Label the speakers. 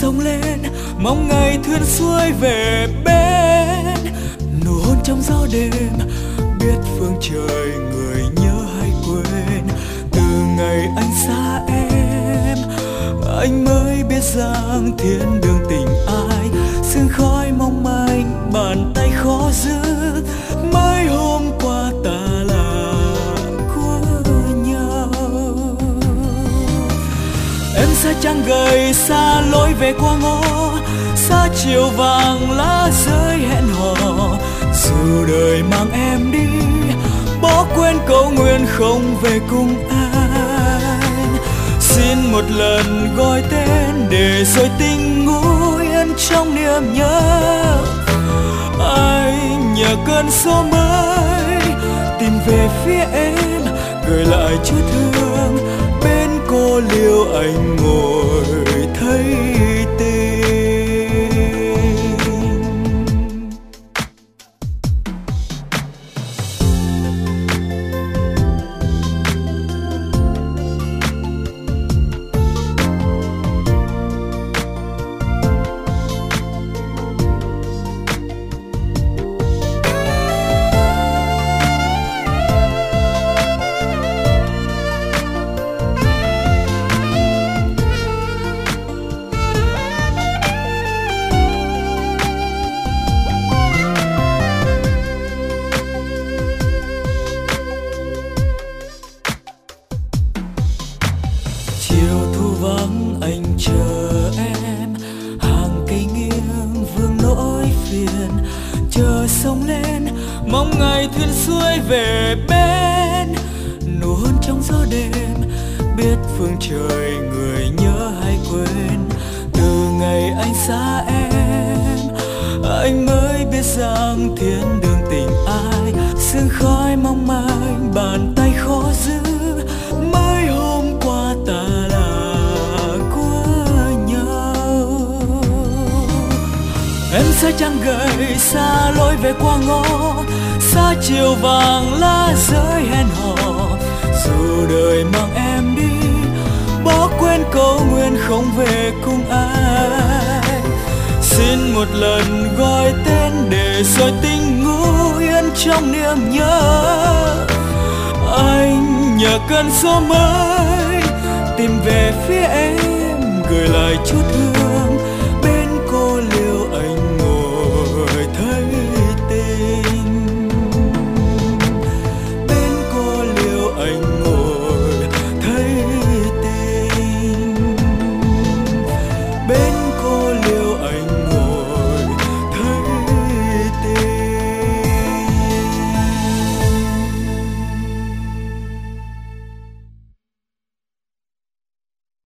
Speaker 1: sông lên, mong ngày thuyền xuôi về bên. Nụ hôn trong gió đêm, biết phương trời người nhớ hay quên. Từ ngày anh xa em, anh mới biết rằng thiên đường tình gầy xa lối về qua ngõ, xa chiều vàng lá rơi hẹn hò. Dù đời mang em đi, bỏ quên câu nguyện không về cùng anh xin một lần gọi tên để rồi tình ngủ yên trong niềm nhớ. Anh nhờ cơn gió mới tìm về phía em, gửi lại chút thương liêu anh ngồi. thuyền xuôi về bên, nụ hôn trong gió đêm, biết phương trời người nhớ hay quên. Từ ngày anh xa em, anh mới biết rằng thiên đường tình ai. Sương khói mong manh, bàn tay khó giữ, mới hôm qua ta là của nhau. Em sẽ chẳng gầy, xa lối về qua ngõ chiều vàng lá rơi hẹn hò. Dù đời mang em đi, bỏ quên câu nguyện không về cùng ai. Xin một lần gọi tên để rồi tình ngủ yên trong niềm nhớ. Anh nhờ cơn gió mới tìm về phía em, gửi lại chút thương